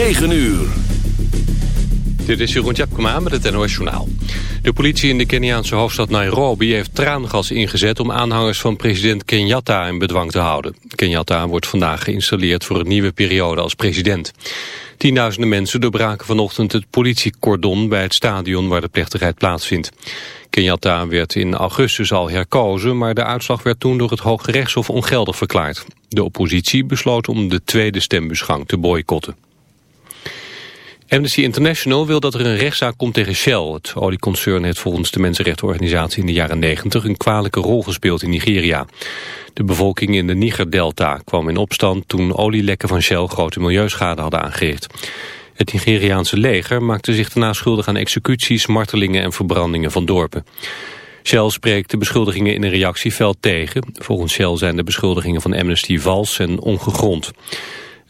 9 uur. Dit is Jeroen Tjepkema met het NOS Journaal. De politie in de Keniaanse hoofdstad Nairobi heeft traangas ingezet... om aanhangers van president Kenyatta in bedwang te houden. Kenyatta wordt vandaag geïnstalleerd voor een nieuwe periode als president. Tienduizenden mensen doorbraken vanochtend het politiecordon... bij het stadion waar de plechtigheid plaatsvindt. Kenyatta werd in augustus al herkozen... maar de uitslag werd toen door het Hoge Rechtshof ongeldig verklaard. De oppositie besloot om de tweede stembusgang te boycotten. Amnesty International wil dat er een rechtszaak komt tegen Shell. Het olieconcern heeft volgens de Mensenrechtenorganisatie in de jaren 90 een kwalijke rol gespeeld in Nigeria. De bevolking in de Niger-delta kwam in opstand toen olielekken van Shell grote milieuschade hadden aangericht. Het Nigeriaanse leger maakte zich daarna schuldig aan executies, martelingen en verbrandingen van dorpen. Shell spreekt de beschuldigingen in een reactie fel tegen. Volgens Shell zijn de beschuldigingen van Amnesty vals en ongegrond.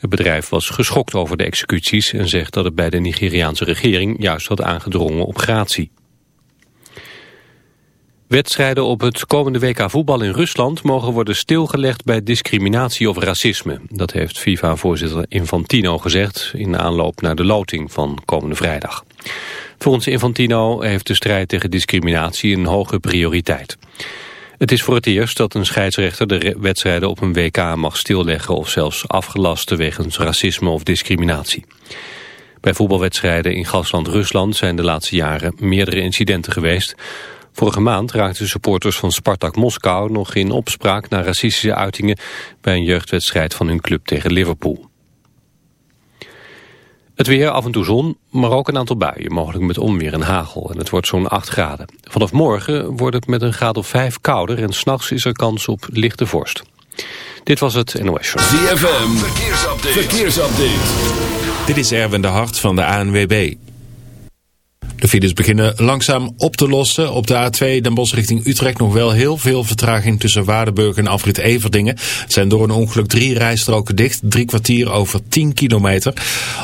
Het bedrijf was geschokt over de executies en zegt dat het bij de Nigeriaanse regering juist had aangedrongen op gratie. Wedstrijden op het komende WK voetbal in Rusland mogen worden stilgelegd bij discriminatie of racisme. Dat heeft FIFA-voorzitter Infantino gezegd in aanloop naar de loting van komende vrijdag. Volgens Infantino heeft de strijd tegen discriminatie een hoge prioriteit. Het is voor het eerst dat een scheidsrechter de wedstrijden op een WK mag stilleggen of zelfs afgelasten wegens racisme of discriminatie. Bij voetbalwedstrijden in gastland Rusland zijn de laatste jaren meerdere incidenten geweest. Vorige maand raakten supporters van Spartak Moskou nog in opspraak naar racistische uitingen bij een jeugdwedstrijd van hun club tegen Liverpool. Het weer, af en toe zon, maar ook een aantal buien, mogelijk met onweer en hagel. En het wordt zo'n 8 graden. Vanaf morgen wordt het met een graad of 5 kouder en s'nachts is er kans op lichte vorst. Dit was het NOS Show. ZFM, verkeersupdate. verkeersupdate. Dit is Erwin de Hart van de ANWB. De files beginnen langzaam op te lossen. Op de A2 Den Bosch richting Utrecht nog wel heel veel vertraging tussen Waardenburg en Afrit Everdingen. Het zijn door een ongeluk drie rijstroken dicht, drie kwartier over 10 kilometer.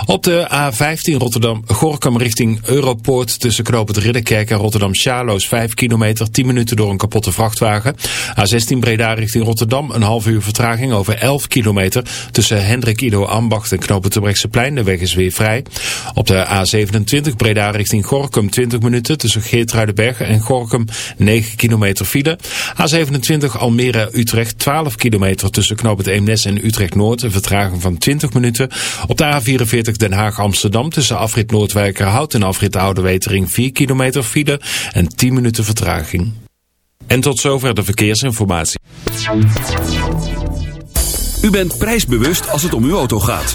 Op de A15 Rotterdam-Gorkum richting Europoort tussen Knoop Ridderkerk en Rotterdam-Charloes 5 kilometer, 10 minuten door een kapotte vrachtwagen. A16 Breda richting Rotterdam, een half uur vertraging over 11 kilometer tussen Hendrik Ido Ambacht en Knoop het Plein. De weg is weer vrij. Op de A27 Breda richting Gorkum Gorkum 20 minuten tussen Geertruidenberg en Gorkum 9 kilometer file. A27 Almere-Utrecht 12 kilometer tussen Knoop het Eemnes en Utrecht-Noord. Een vertraging van 20 minuten. Op de A44 Den Haag-Amsterdam tussen afrit Noordwijkerhout en afrit Oude Wetering 4 kilometer file en 10 minuten vertraging. En tot zover de verkeersinformatie. U bent prijsbewust als het om uw auto gaat.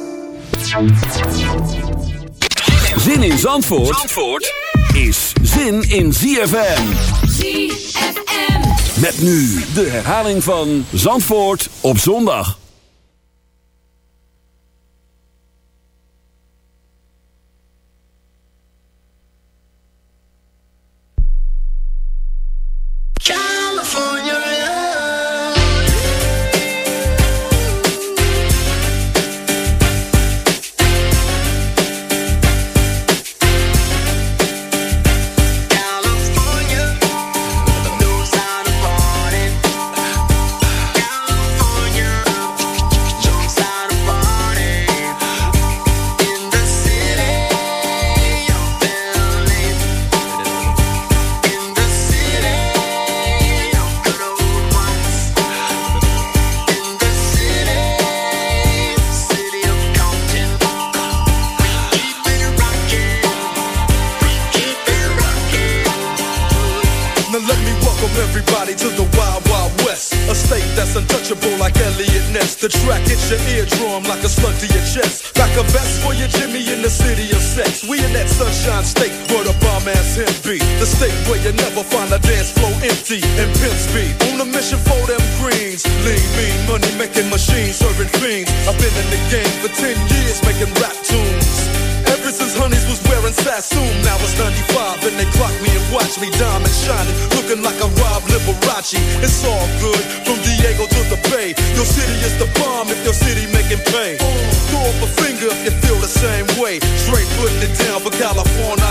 Zin in Zandvoort, Zandvoort is zin in ZFM. ZFM. Met nu de herhaling van Zandvoort op zondag. way. Straight putting it down for California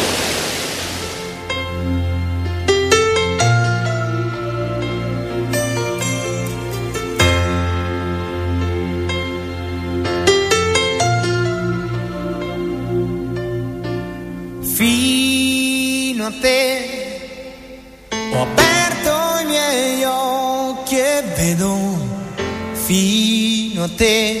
gente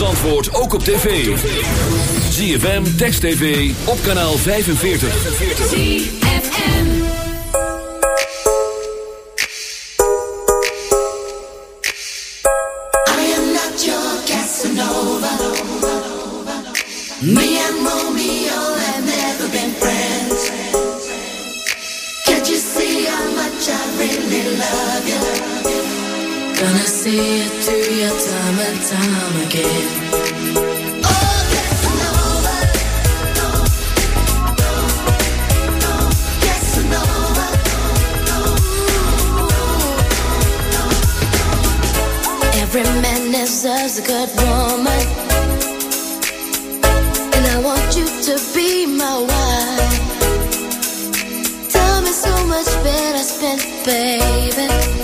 Antwoord ook op tv. ZFM, Text TV, op kanaal 45. ZFM I am not your Casanova Me and Romeo have never been friends Can't you see how much I really love Gonna see it through your time and time again. Oh. Every man deserves a good woman. And I want you to be my wife. So much better baby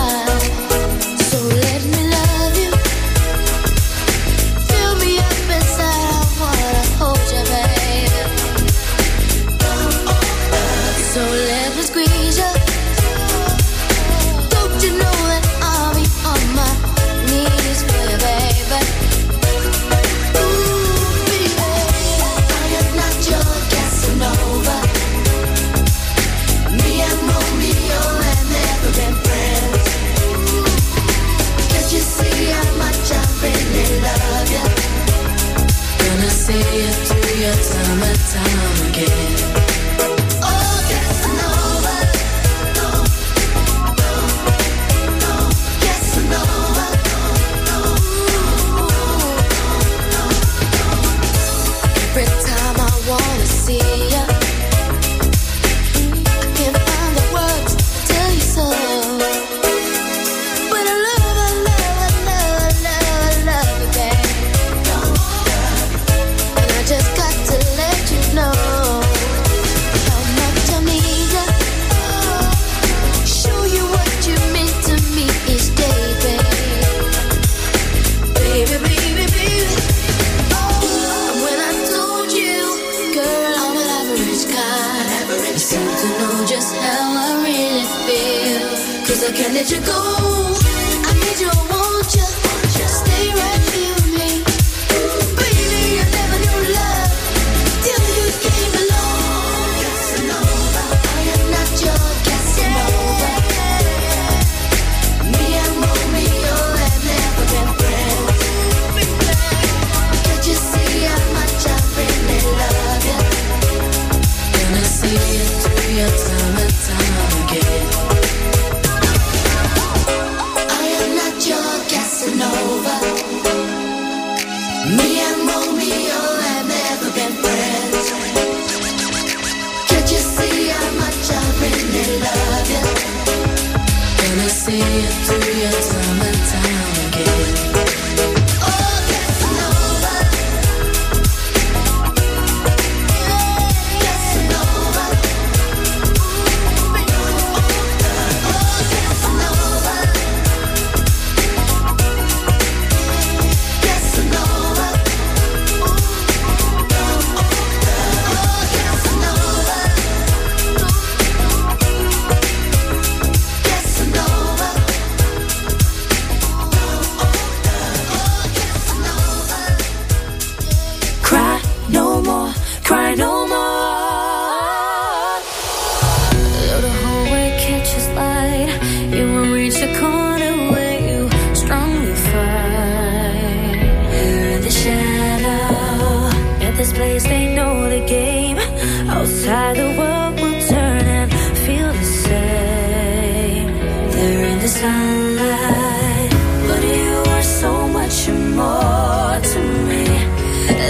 the world will turn and feel the same. There in the sunlight, but you are so much more to me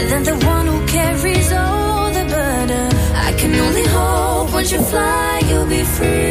than the one who carries all the burden. I can only hope when you fly, you'll be free.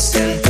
wasting